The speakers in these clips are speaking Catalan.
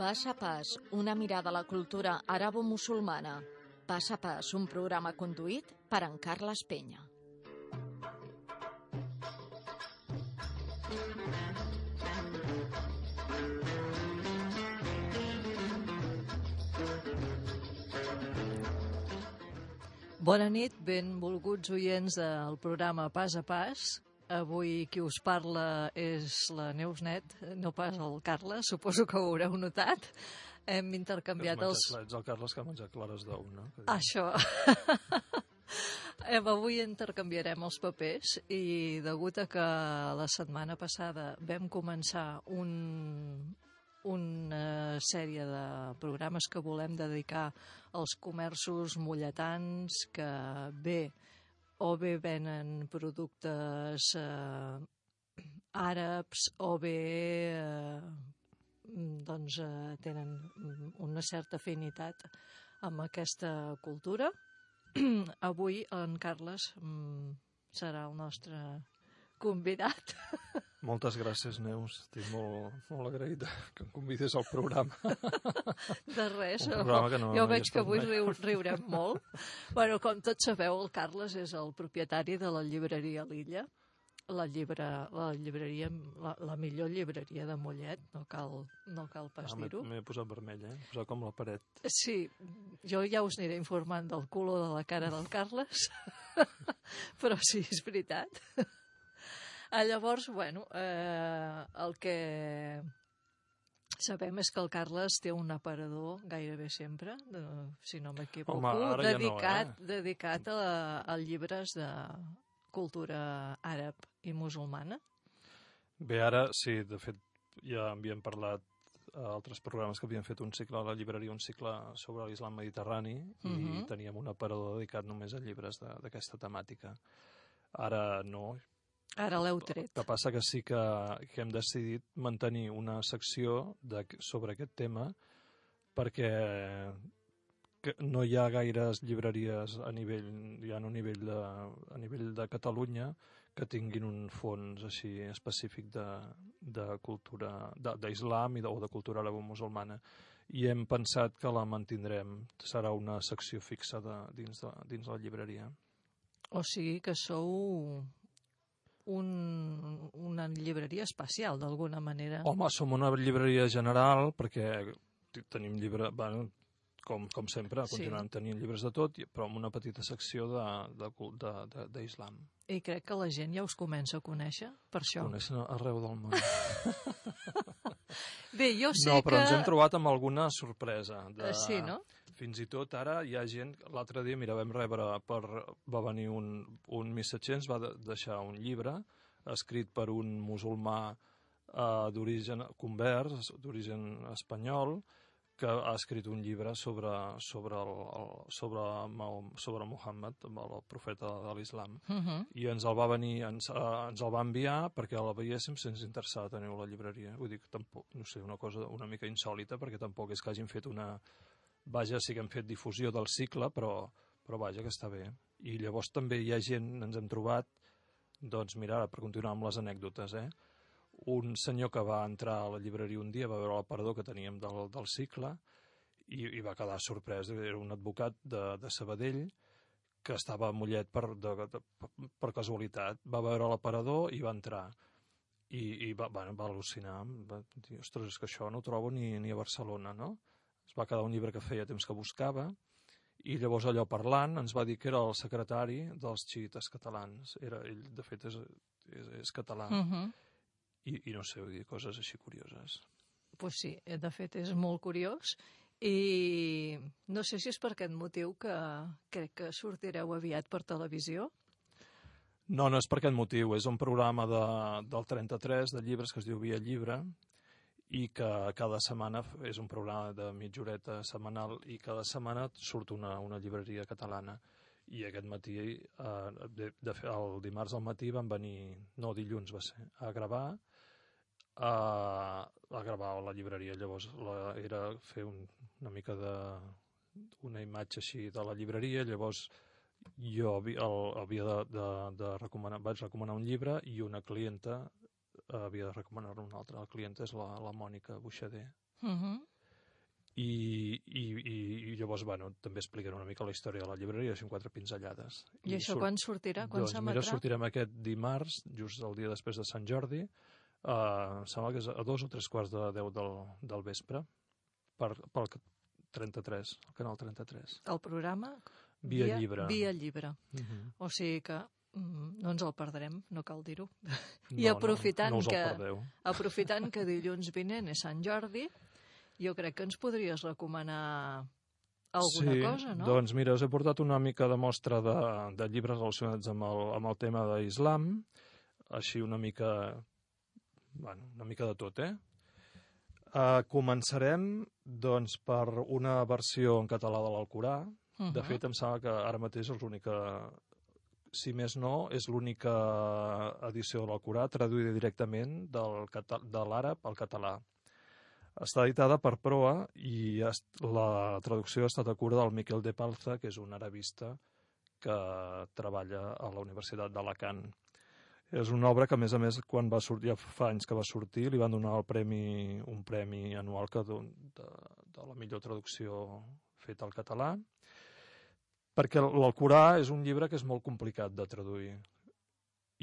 Pas a pas, una mirada a la cultura arabo-musulmana. Pas a pas, un programa conduït per en Carles Penya. Bona nit, benvolguts oients del programa Pas a Pas. Avui qui us parla és la Neus Net, no pas el Carles, suposo que ho haureu notat. Hem intercanviat els... Ets el Carles que ha menjat clares d'ou, no? Això. Avui intercanviarem els papers i degut a que la setmana passada vam començar un, una sèrie de programes que volem dedicar als comerços mulletans que bé o bé venen productes eh, àrabs o bé eh, doncs, eh, tenen una certa afinitat amb aquesta cultura. Avui en Carles mm, serà el nostre convidat. Moltes gràcies, Neus. Estic molt, molt agraït que em convidis al programa. De res. Un programa que no- jo no veig que avui mai. riu, riurem molt. bueno, com tots sabeu, el Carles és el propietari de la llibreria L'Illa, la, llibre, la llibreria, la, la millor llibreria de Mollet, no cal, no cal pas Ah, dir-ho. m'he posat vermell, eh? Posat com la paret. Sí, jo ja us aniré informant del culo de la cara del Carles, però sí, és veritat. Ah, Llavors, bueno, eh, el que sabem és que el Carles té un aparador gairebé sempre, de, si no m'equivoco, ara ja no, dedicat, eh? dedicat a, a llibres de cultura àrab i musulmana. Bé, ara, sí, de fet, ja havíem parlat a altres programes que havien fet un cicle a la llibreria, un cicle sobre l'islam mediterrani, i Mhm. teníem un aparador dedicat només a llibres de- d'aquesta temàtica. Ara no, Ara l'heu tret. El que passa que sí que, que hem decidit mantenir una secció de, sobre aquest tema perquè que no hi ha gaires llibreries a nivell, ja no a nivell de, a nivell de Catalunya que tinguin un fons així específic de, de cultura de- d'islam i de, o de cultura arabo-musulmana. I hem pensat que la mantindrem. Serà una secció fixa de, dins, de, dins la llibreria. O sigui que sou un, una llibreria especial, d'alguna manera. Home, som una llibreria general perquè tenim llibre, bueno, com, com sempre, Sí. continuem tenint llibres de tot, però amb una petita secció d'islam. I crec que la gent ja us comença a conèixer, per això. Coneixen arreu del món. Bé, jo sé No, però que... ens hem trobat amb alguna sorpresa. De... Sí, no? Fins i tot ara hi ha gent... L'altre dia, mira, vam rebre... Per... Va venir un, un missatger, ens va de- deixar un llibre escrit per un musulmà eh, d'origen convers, d'origen espanyol, que ha escrit un llibre sobre, sobre, el, el, sobre, Mahom, sobre Muhammad, el profeta de l'islam Uh -huh. i ens el va venir, ens, uh, ens el va enviar perquè el veiéssim si ens interessava tenir la llibreria. Vull dir que tampoc, no sé, una cosa una mica insòlita perquè tampoc és que hagin fet una... Vaja, sí que hem fet difusió del cicle, però, però vaja, que està bé. I llavors també hi ha gent, ens hem trobat, doncs mira, per continuar amb les anècdotes, eh? Un senyor que va entrar a la llibreria un dia, va veure l'aparador que teníem del, del cicle i, i va quedar sorprès. Era un advocat de, de Sabadell que estava a Mollet per, de, de, per casualitat. Va veure l'aparador i va entrar. I, i va, bueno, va al·lucinar. Va dir, ostres, és que això no ho trobo ni, ni a Barcelona, no? Es va quedar un llibre que feia temps que buscava i llavors allò parlant ens va dir que era el secretari dels xiites catalans. Era, ell, de fet, és, és, és català. Uh -huh. I, I no sé, vull dir, coses així curioses. Pues sí, eh, de fet és molt curiós i no sé si és per aquest motiu que crec que sortireu aviat per televisió. No, no és per aquest motiu. És un programa de, del 33 de llibres que es diu Via Llibre i que cada setmana és un programa de mitja horeta setmanal i cada setmana surt una, una llibreria catalana. I aquest matí, eh, de, de, el dimarts al matí van venir, no, dilluns va ser, a gravar a, a gravar a la llibreria. Llavors la, era fer un, una mica de una imatge així de la llibreria, llavors jo el, havia de, de, de recomanar, vaig recomanar un llibre i una clienta havia de recomanar un altre. La clienta és la, la Mònica Buixader. Uh -huh. i, i, i, i llavors, bueno, també expliquen una mica la història de la llibreria, amb quatre pinzellades. I, I això surt, quan sortirà? Quan doncs, mira, sortirem aquest dimarts, just el dia després de Sant Jordi, uh, sembla que és a dos o tres quarts de deu del, del vespre, per, pel 33, el canal 33. El programa? Via, via llibre. Via llibre. Uh Mhm. -huh. O sigui que mm, no ens el perdrem, no cal dir-ho. No, I aprofitant, no, no que, aprofitant que dilluns vinent és Sant Jordi, jo crec que ens podries recomanar alguna sí, cosa, no? Doncs mira, us he portat una mica de mostra de, de llibres relacionats amb el, amb el tema d'islam, així una mica, bueno, una mica de tot, eh? Uh, començarem, doncs, per una versió en català de l'Alcorà. Uh -huh. De fet, em sembla que ara mateix és l'única, si més no, és l'única edició de l'Alcorà traduïda directament del, de l'àrab al català. Està editada per Proa i la traducció ha estat a cura del Miquel de Palza, que és un arabista que treballa a la Universitat d'Alacant. És una obra que, a més a més, quan va sortir, ja fa anys que va sortir, li van donar el premi, un premi anual que don- de, de la millor traducció feta al català, perquè l'Alcorà és un llibre que és molt complicat de traduir.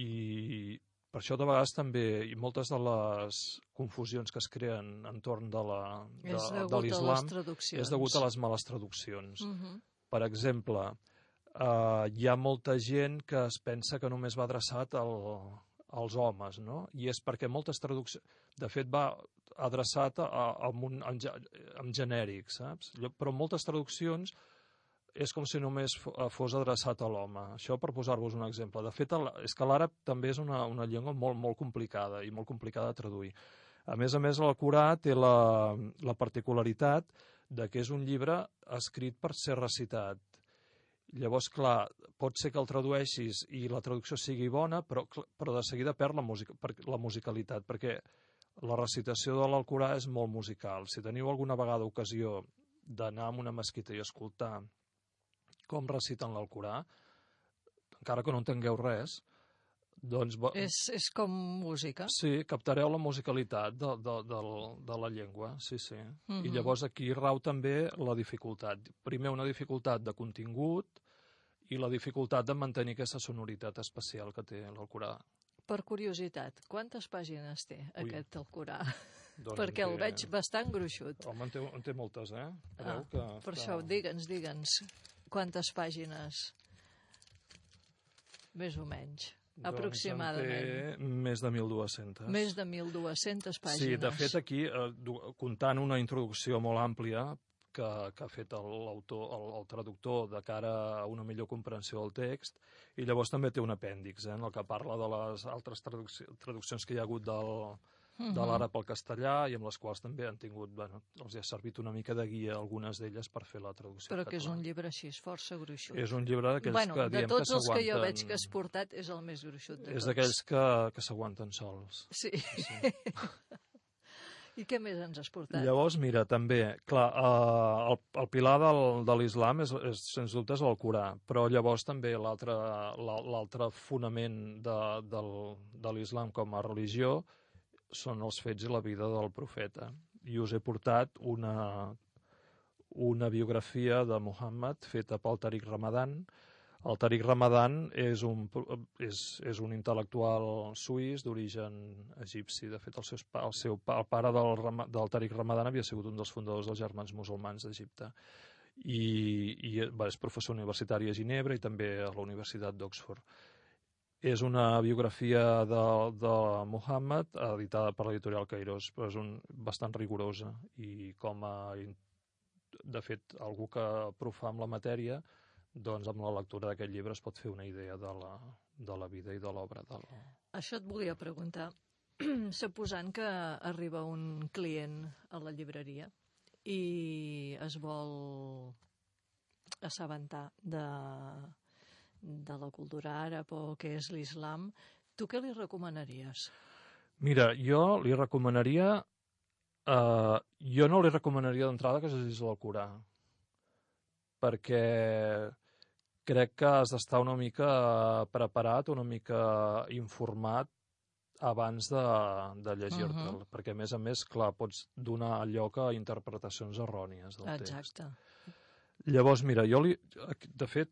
I per això de vegades també, i moltes de les confusions que es creen entorn de la de, és de degut a les l'islam traduccions. és degut a les males traduccions. Uh -huh. Per exemple, eh, hi ha molta gent que es pensa que només va adreçat al, als homes, no? I és perquè moltes traduccions... De fet, va adreçat a, a, un, a, amb genèrics, saps? Però moltes traduccions és com si només eh, fos adreçat a l'home. Això per posar-vos un exemple. De fet, és que l'àrab també és una, una llengua molt, molt complicada i molt complicada de traduir. A més a més, l'Alcorà té la, la particularitat de que és un llibre escrit per ser recitat. Llavors, clar, pot ser que el tradueixis i la traducció sigui bona, però, però de seguida perd la, música, per, la musicalitat, perquè la recitació de l'Alcorà és molt musical. Si teniu alguna vegada ocasió d'anar a una mesquita i escoltar com reciten l'Alcorà, encara que no entengueu res, doncs És, és com música. sí, captareu la musicalitat de, de, de, de la llengua, sí, sí. I Mhm. llavors aquí rau també la dificultat. Primer una dificultat de contingut i la dificultat de mantenir aquesta sonoritat especial que té l'Alcorà. Per curiositat, quantes pàgines té Ui. aquest Alcorà? Doncs Perquè el té- veig bastant gruixut. Home, en té, en té moltes, eh? Ah, que Per està- això, digue'ns, digue'ns, quantes pàgines? Més o menys. Doncs en aproximadament. té més de 1.200. Més de 1.200 pàgines. Sí, de fet aquí, eh, comptant una introducció molt àmplia que, que ha fet el- l'autor, el, el traductor de cara a una millor comprensió del text, i llavors també té un apèndix, eh, en el que parla de les altres traducci traduccions que hi ha hagut del. De l'àrab al castellà i amb les quals també han tingut, bueno, els ha servit una mica de guia algunes d'elles per fer la traducció Però que és un llibre així, és força gruixut. És un llibre d'aquells bueno, que de diem tots que els que jo s'aguanten- veig que has portat, és el més gruixut de És tots. d'aquells que, que s'aguanten sols. Sí. Sí. I què més ens has portat? Llavors, mira, també, clar, eh, el, el pilar del, de l'islam és, és, sens dubte, és el Corà, però llavors també l'altre la- l'altre fonament de, del, de l'islam com a religió són els fets i la vida del profeta. I us he portat una, una biografia de Muhammad feta pel Tariq Ramadan. El Tariq Ramadan és un, és, és un intel·lectual suís d'origen egipci. De fet, el, seus, pa- el, seu, el pare del, del Tariq Ramadan havia sigut un dels fundadors dels germans musulmans d'Egipte. I, i va, és professor universitari a Ginebra i també a la Universitat d'Oxford. És una biografia de, de Muhammad editada per l'editorial Kairos, però és un, bastant rigorosa i com a, de fet, algú que profa amb la matèria, doncs amb la lectura d'aquest llibre es pot fer una idea de la, de la vida i de l'obra del... Això et volia preguntar. Suposant que arriba un client a la llibreria i es vol assabentar de, de la cultura àrab o què és l'islam, tu què li recomanaries? Mira, jo li recomanaria... Uh, jo no li recomanaria d'entrada que es llegís l'Alcorà, perquè crec que has d'estar una mica preparat, una mica informat abans de, de llegir-te'l, Mhm. perquè a més a més, clar, pots donar lloc a interpretacions errònies del text. Exacte. Llavors, mira, jo li, de fet,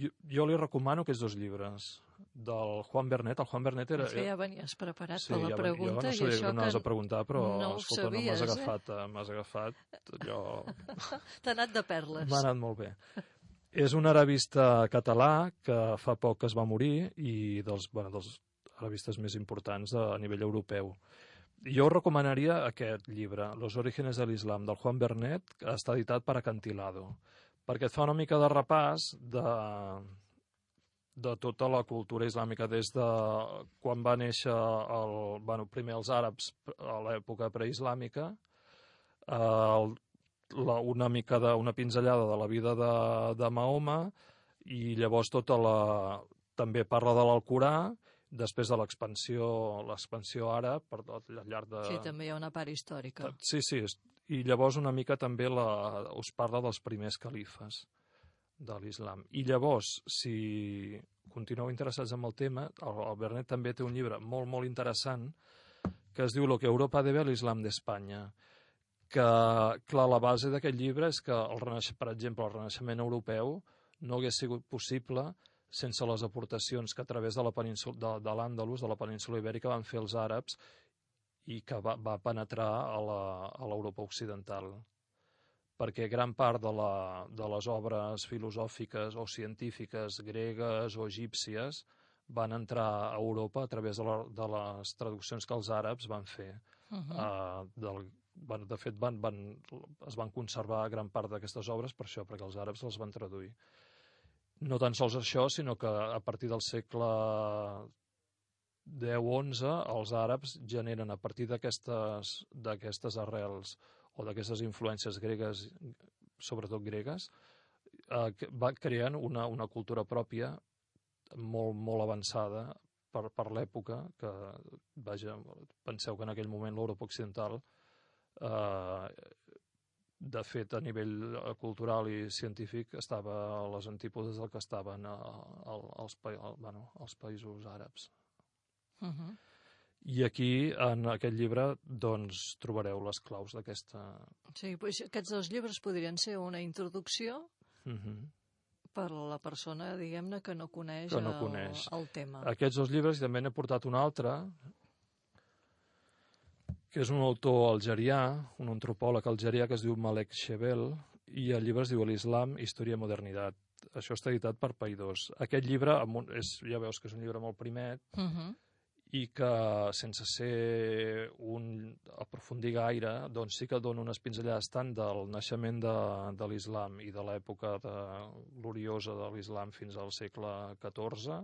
jo, jo li recomano aquests dos llibres del Juan Bernet. El Juan Bernet era... Que ja venies preparat Sí, per la ja, pregunta jo no i sabia això que anaves a preguntar, però no escolta, no sabies, m'has eh? agafat, eh? m'has agafat, allò... t'ha anat de perles. M'ha anat molt bé. És un arabista català que fa poc que es va morir i dels, bueno, dels arabistes més importants de, a nivell europeu. Jo recomanaria aquest llibre, Los orígenes de l'Islam, del Juan Bernet, que està editat per Acantilado, perquè et fa una mica de repàs de, de tota la cultura islàmica des de quan va néixer el, bueno, primer els àrabs a l'època preislàmica, eh, el, la, una mica de, una pinzellada de la vida de, de Mahoma i llavors tota la, també parla de l'Alcorà, després de l'expansió l'expansió àrab per tot al llarg de... Sí, també hi ha una part històrica. Sí, sí, i llavors una mica també la, us parla dels primers califes de l'islam. I llavors, si continueu interessats en el tema, el, el Bernet també té un llibre molt, molt interessant que es diu Lo que Europa debe a l'islam d'Espanya que, clar, la base d'aquest llibre és que, el renaix, per exemple, el renaixement europeu no hagués sigut possible sense les aportacions que a través de la península de, de de la península ibèrica, van fer els àrabs i que va, va penetrar a la- a l'Europa occidental. Perquè gran part de, la, de les obres filosòfiques o científiques gregues o egípcies van entrar a Europa a través de, la, de les traduccions que els àrabs van fer. Uh -huh. Uh, del, bueno, de fet, van, van, es van conservar gran part d'aquestes obres per això, perquè els àrabs les van traduir. No tan sols això, sinó que a partir del segle 10-11 els àrabs generen a partir d'aquestes arrels o d'aquestes influències gregues, sobretot gregues, eh, va creant una, una cultura pròpia molt, molt avançada per, per l'època, que, vaja, penseu que en aquell moment l'Europa occidental, eh, de fet, a nivell cultural i científic, estava a les antípodes del que estaven a, a, als, pa- bueno, als països àrabs. Uh -huh. I aquí, en aquest llibre, doncs, trobareu les claus d'aquesta... Sí, doncs aquests dos llibres podrien ser una introducció Uh -huh. per a la persona, diguem-ne, que no coneix, Que no el, coneix. el tema. Aquests dos llibres i també n'he portat un altre, que és un autor algerià, un antropòleg algerià que es diu Malek Shebel, i el llibre es diu L'Islam, Història i Modernitat. Això està editat per Paidós. Aquest llibre, un, és, ja veus que és un llibre molt primet, Uh -huh. I que sense ser un aprofundir gaire, doncs sí que dona unes pinzellades tant del naixement de, de l'islam i de l'època de- gloriosa de l'islam fins al segle XIV,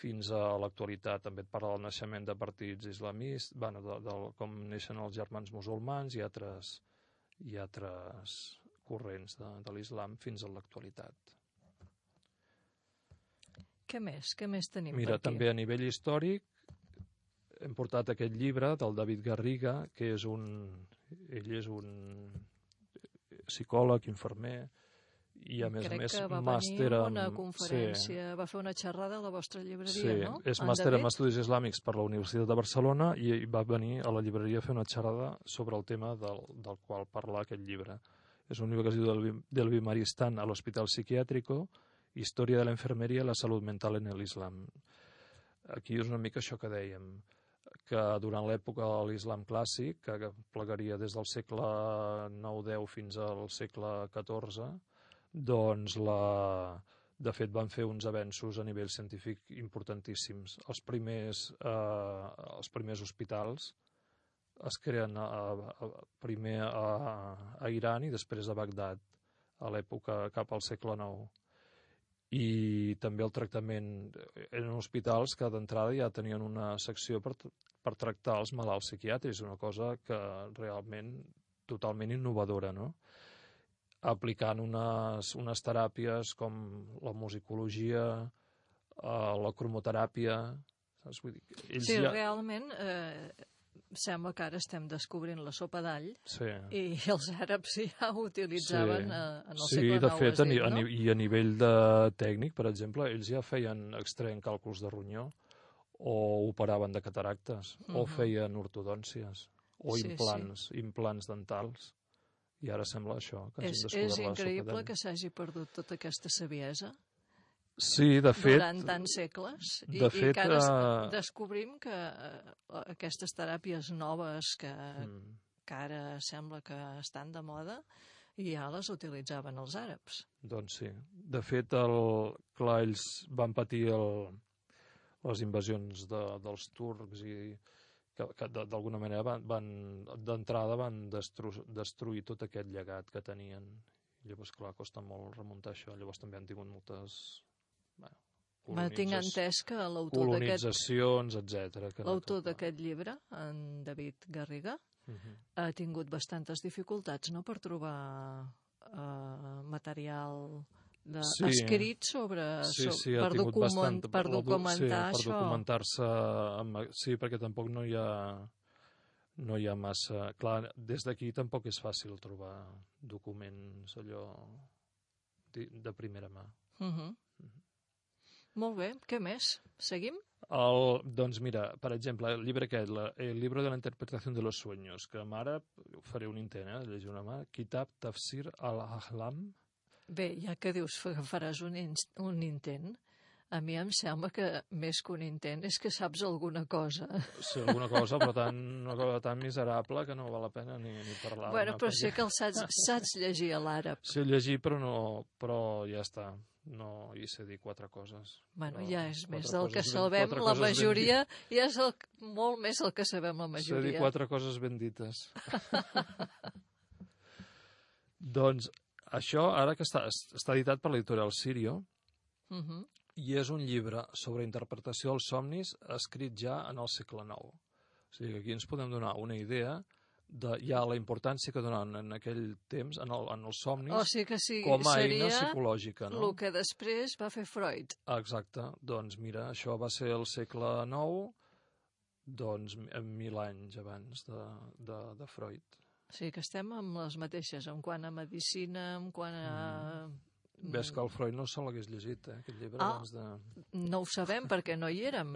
fins a l'actualitat. També et parla del naixement de partits islamistes, bueno, de, de, com neixen els germans musulmans i altres, i altres corrents de, de l'islam fins a l'actualitat. Què més? Què més tenim Mira, per aquí? també a nivell històric hem portat aquest llibre del David Garriga, que és un... ell és un psicòleg, infermer, i a més Crec a més que va màster venir en... una conferència, va fer una xerrada a la vostra Sí, llibreria, sí no? és En màster en? Estudis Islàmics per la Universitat de Barcelona i i va venir a la llibreria a fer una xerrada sobre el tema del, del qual parla aquest llibre. És un llibre que es diu Del, del Bimaristán a l'Hospital Psiquiátrico, Història de la Enfermeria i la Salut Mental en l'Islam. Aquí és una mica això que dèiem, que durant l'època de l'islam clàssic, que plegaria des del segle IX-X fins al segle XIV, doncs la, de fet van fer uns avenços a nivell científic importantíssims. Els primers, eh, els primers hospitals es creen a, a, primer a, a Iran i després a Bagdad, a l'època cap al segle IX. I també el tractament... Eren hospitals que d'entrada ja tenien una secció per, per tractar els malalts psiquiàtrics, una cosa que realment totalment innovadora, no? aplicant unes, unes teràpies com la musicologia, eh, la cromoteràpia... Saps? Vull dir, ells Sí, ja... realment eh, sembla que ara estem descobrint la sopa d'all Sí. i els àrabs ja ho utilitzaven Sí. eh, en el sí, segle de IX, fet, has a, ni, dit, a, no? i a nivell de tècnic, per exemple, ells ja feien extreien càlculs de ronyó o operaven de cataractes, uh -huh. o Mhm. feien ortodòncies, o Sí, sí. implants, implants dentals. I ara sembla això, que És, hagin és increïble que s'hagi perdut tota aquesta saviesa Sí, de fet, durant tants segles i, de i fet, que ara es- eh, descobrim que eh, aquestes teràpies noves que, mm, que ara sembla que estan de moda i ja les utilitzaven els àrabs. doncs sí. De fet, el, clar, ells van patir el, les invasions de, dels turcs i que, que d'alguna manera van, van d'entrada van destru, destruir tot aquest llegat que tenien. Llavors, clar, costa molt remuntar això. Llavors també han tingut moltes bueno, Ma, tinc entès que l'autor d'aquest colonitzacions, etc. l'autor d'aquest llibre, en David Garriga, Mhm. ha tingut bastantes dificultats no, per trobar eh, material de, Sí. escrit sobre, Sí, so- sí, ha per, tingut document, bastant... per documentar sí, per això. documentar-se... amb- Sí, perquè tampoc no hi ha... No hi ha massa... Clar, des d'aquí tampoc és fàcil trobar documents allò de, de primera mà. Uh -huh. Molt bé, què més? Seguim? El, doncs mira, per exemple, el llibre aquest, la, el libro de la interpretació de los sueños, que en àrab faré un intent, eh, llegir una mà, Kitab Tafsir al-Ahlam, Bé, ja que dius que faràs un, in un intent, a mi em sembla que més que un intent és que saps alguna cosa. sí, alguna cosa, però tan, una cosa tan miserable que no val la pena ni, ni parlar. bueno, però sí que el saps, saps llegir a l'àrab. Sé llegir, però, no, però ja està. No hi sé dir quatre coses. Bueno, No, ja és més del que ben- sabem, quatre la ben majoria, ja és el, molt més el que sabem la Sé dir majoria. quatre coses ben dites. doncs això, ara que està, està editat per l'editorial Sirio, Uh -huh. i és un llibre sobre interpretació dels somnis escrit ja en el segle IX. O sigui que aquí ens podem donar una idea de ja la importància que donen en aquell temps en, el, en els somnis O sigui que sí, com a seria eina psicològica. No? el que després va fer Freud. Exacte. Doncs mira, això va ser el segle IX, doncs mil anys abans de, de, de Freud. O sigui que estem amb les mateixes, en quant a medicina, en quant a... Ves que el Freud no se l'hagués llegit, eh, aquest llibre, Ah. abans de... No ho sabem perquè no hi érem.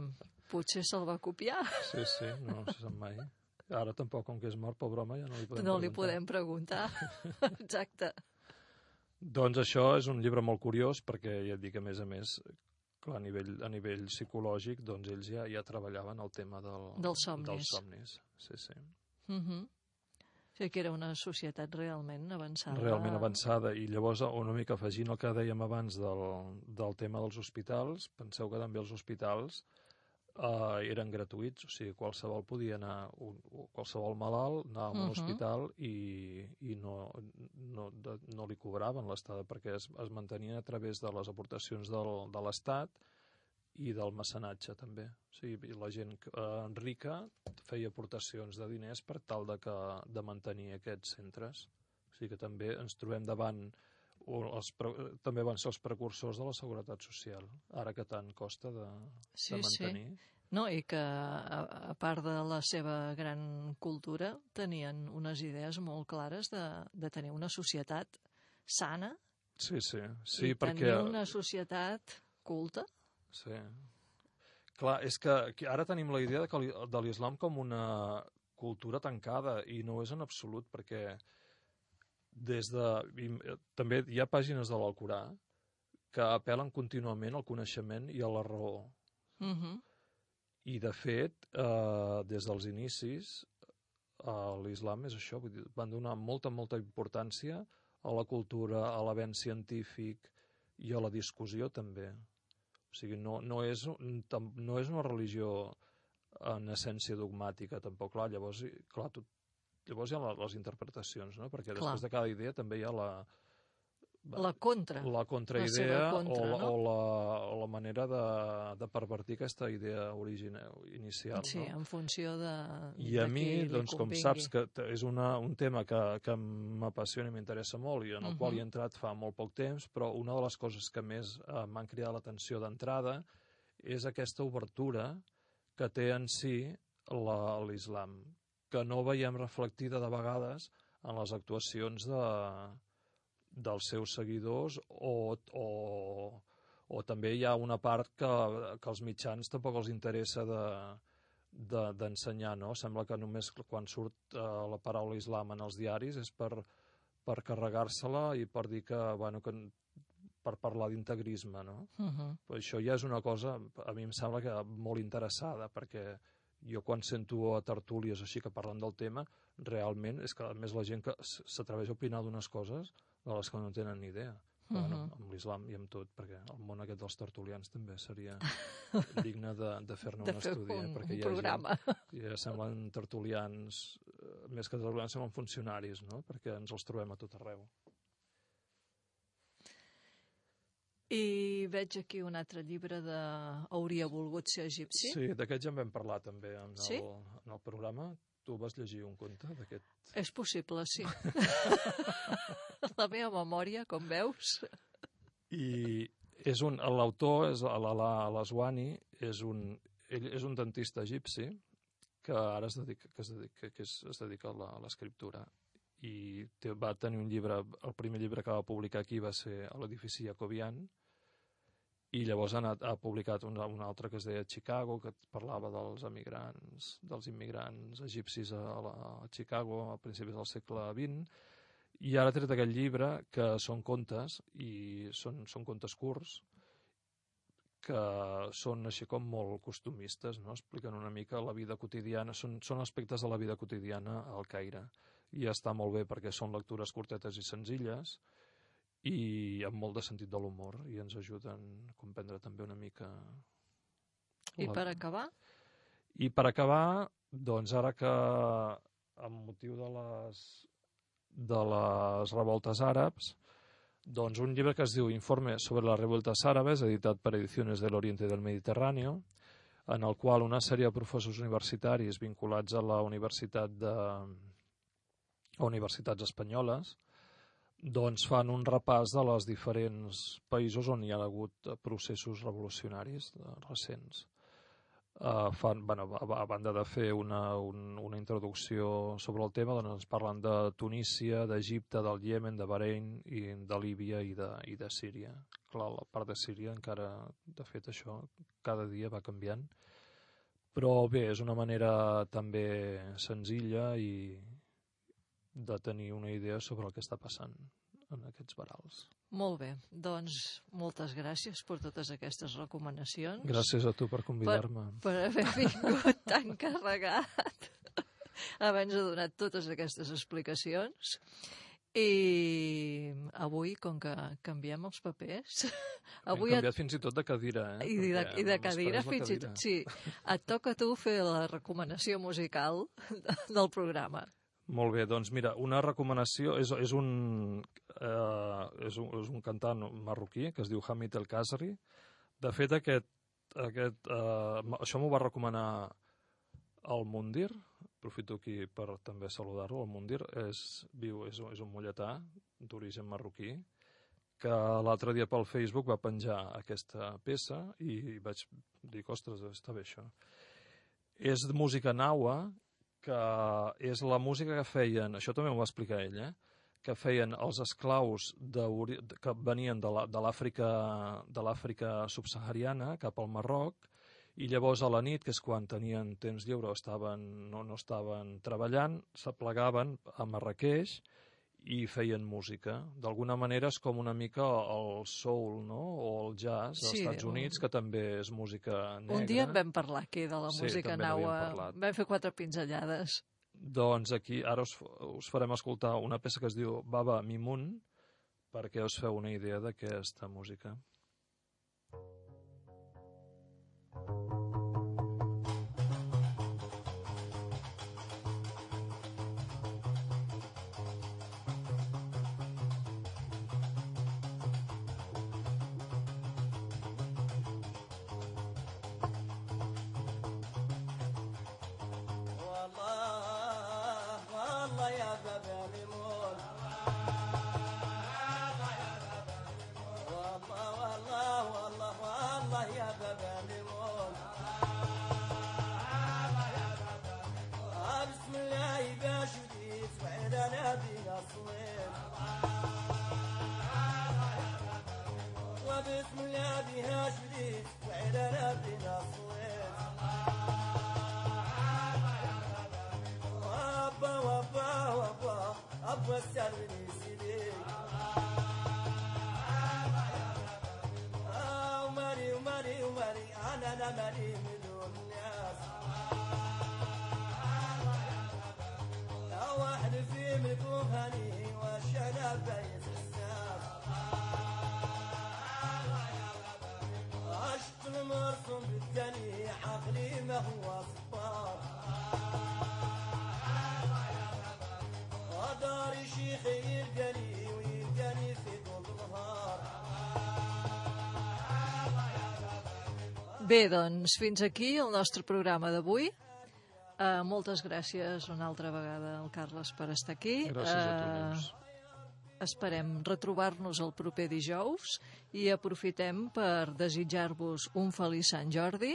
Potser se'l va copiar. Sí, sí, no se sap mai. Ara tampoc, com que és mort, pobre home, ja no li podem no li preguntar. podem preguntar. Exacte. Doncs això és un llibre molt curiós perquè ja et dic, a més a més, clar, a nivell, a nivell psicològic, doncs ells ja, ja treballaven el tema del, Dels somnis. Dels somnis. Sí, sí. Uh -huh. O sigui que era una societat realment avançada. Realment avançada. I llavors, una mica afegint el que dèiem abans del, del tema dels hospitals, penseu que també els hospitals eh, eren gratuïts, o sigui, qualsevol podia anar, un, qualsevol malalt anava a un Mhm. hospital i, i no, no, de, no li cobraven l'estada perquè es, es mantenien a través de les aportacions del, de l'Estat i del mecenatge també. O sigui, la gent eh, rica feia aportacions de diners per tal de, que, de mantenir aquests centres. O sigui que també ens trobem davant o els, pre- també van ser els precursors de la seguretat social, ara que tant costa de, Sí, de sí. mantenir. No, i que a, a part de la seva gran cultura tenien unes idees molt clares de, de tenir una societat sana Sí, sí, sí, i perquè... tenir una societat culta. Sí. Clar, és que ara tenim la idea de, de l'islam com una cultura tancada i no és en absolut perquè des de... i, eh, també hi ha pàgines de l'Alcorà que apel·len contínuament al coneixement i a la raó. Uh -huh. I, de fet, eh, des dels inicis, eh, l'islam és això, vull dir, van donar molta, molta importància a la cultura, a l'avenç científic i a la discussió també. O sigui, no, no, és, no és una religió en essència dogmàtica, tampoc. Clar, llavors, clar, tot, llavors hi ha la- les interpretacions, no? Perquè Clar. després de cada idea també hi ha la, La contra. la contraidea seva contra, o, la, no? o, la, o la manera de, de pervertir aquesta idea origina, inicial. Sí, no? en funció de, I a de mi, qui li doncs, com saps que és una, un tema que, que m'apassiona i m'interessa molt i en el Mhm. qual hi he entrat fa molt poc temps, però una de les coses que més eh, m'han cridat l'atenció d'entrada és aquesta obertura que té en si la- l'islam, que no veiem reflectida de vegades en les actuacions de, dels seus seguidors o, o, o també hi ha una part que, que als mitjans tampoc els interessa de d'ensenyar, de, no? Sembla que només quan surt uh, la paraula islam en els diaris és per, per carregar-se-la i per dir que, bueno, que per parlar d'integrisme, no? Uh -huh. Però això ja és una cosa, a mi em sembla que molt interessada, perquè jo quan sento a tertúlies així que parlen del tema, realment és que a més la gent que s'atreveix a opinar d'unes coses de les que no tenen ni idea. Uh -huh. bueno, amb l'islam i amb tot, perquè el món aquest dels tertulians també seria digne de, de fer-ne un fer estudi. Un, eh? perquè un programa. Gent, ja semblen tertulians, eh, més que tertulians semblen funcionaris, no? perquè ens els trobem a tot arreu. I veig aquí un altre llibre de Hauria volgut ser egipci. Sí, d'aquest ja en vam parlar també en el, sí? en el programa. Tu vas llegir un conte d'aquest? És possible, sí. la meva memòria, com veus. I és un, l'autor, és l'Aswani, és un, ell és un dentista egipci que ara es dedica, que es dedica, que es, es dedica a l'escriptura i té, va tenir un llibre, el primer llibre que va publicar aquí va ser a l'edifici Jacobian, i llavors ha, anat, ha publicat un, un altre que es deia Chicago, que parlava dels emigrants, dels immigrants egipcis a, la, a Chicago a principis del segle XX, i ara ha tret aquest llibre que són contes, i són, són contes curts, que són així com molt costumistes, no? expliquen una mica la vida quotidiana, són, són aspectes de la vida quotidiana al Caire. I està molt bé perquè són lectures curtetes i senzilles, i amb molt de sentit de l'humor i ens ajuden a comprendre també una mica... I la... per acabar? I per acabar, doncs ara que amb motiu de les, de les revoltes àrabs, doncs un llibre que es diu Informe sobre les revoltes àrabes, editat per Ediciones del Oriente del Mediterráneo, en el qual una sèrie de professors universitaris vinculats a la Universitat de a universitats espanyoles doncs fan un repàs de les diferents països on hi ha hagut processos revolucionaris eh, recents. Uh, fan, bueno, a, a banda de fer una, un, una introducció sobre el tema, doncs ens parlen de Tunísia, d'Egipte, del Iemen, de Bahrein, i de Líbia i de, i de Síria. Clar, la part de Síria encara, de fet, això cada dia va canviant. Però bé, és una manera també senzilla i, de tenir una idea sobre el que està passant en aquests barals. Molt bé, doncs moltes gràcies per totes aquestes recomanacions. Gràcies a tu per convidar-me. Per, per haver vingut tan carregat. Abans he donat totes aquestes explicacions. I avui, com que canviem els papers... Avui Hem canviat et... fins i tot de cadira, eh? I de, i de cadira fins cadira. i tot, sí. Et toca a tu fer la recomanació musical del programa. Molt bé, doncs mira, una recomanació és, és, un, eh, és, un, és un cantant marroquí que es diu Hamid El Kasri. De fet, aquest, aquest, eh, això m'ho va recomanar el Mundir, aprofito aquí per també saludar-lo, el Mundir és, viu, és, és un molletà d'origen marroquí, que l'altre dia pel Facebook va penjar aquesta peça i vaig dir, ostres, està bé això. És música naua que és la música que feien, això també m'ho va explicar ell, eh? que feien els esclaus de, que venien de l'Àfrica subsahariana cap al Marroc i llavors a la nit, que és quan tenien temps lliure o estaven, no, no estaven treballant, s'aplegaven a Marrakeix i feien música. D'alguna manera és com una mica el soul, no?, o el jazz dels sí, Estats Units, que també és música negra. Un dia en vam parlar aquí de la sí, música naua. Vam fer quatre pinzellades. Doncs aquí ara us, us farem escoltar una peça que es diu Baba Mimun, perquè us feu una idea d'aquesta música. la la la Bé, doncs fins aquí el nostre programa d'avui. Uh, moltes gràcies una altra vegada al Carles per estar aquí. Gràcies a tu, Eh, Neus. Esperem retrobar-nos el proper dijous i aprofitem per desitjar-vos un feliç Sant Jordi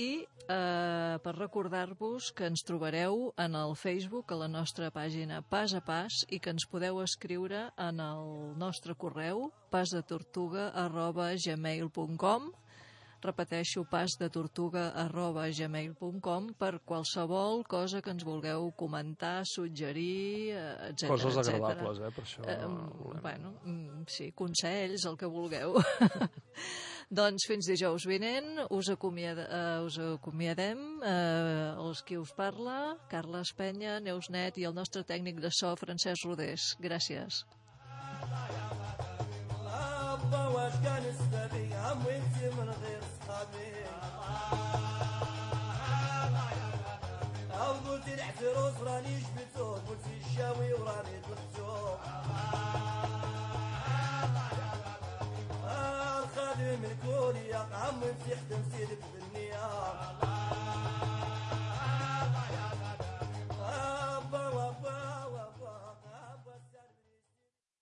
i eh, per recordar-vos que ens trobareu en el Facebook, a la nostra pàgina Pas a Pas, i que ens podeu escriure en el nostre correu pasdetortuga arroba gmail.com repeteixo pas de tortuga arroba gmail.com per qualsevol cosa que ens vulgueu comentar, suggerir, eh, etc. Coses agradables, eh, per això. Eh, volem. bueno, mm, sí, consells, el que vulgueu. doncs fins dijous vinent us, acomiada, uh, us acomiadem uh, els qui us parla, Carles Penya, Neus Net i el nostre tècnic de so, Francesc Rodés. Gràcies. طوبة واش كان السبي عم وانتي من غير صحابي أو قلت العتروس راني جبتوه قلت الشاوي وراني طلبتوه الخادم الكولي عم وانتي خدمتي لك بالنية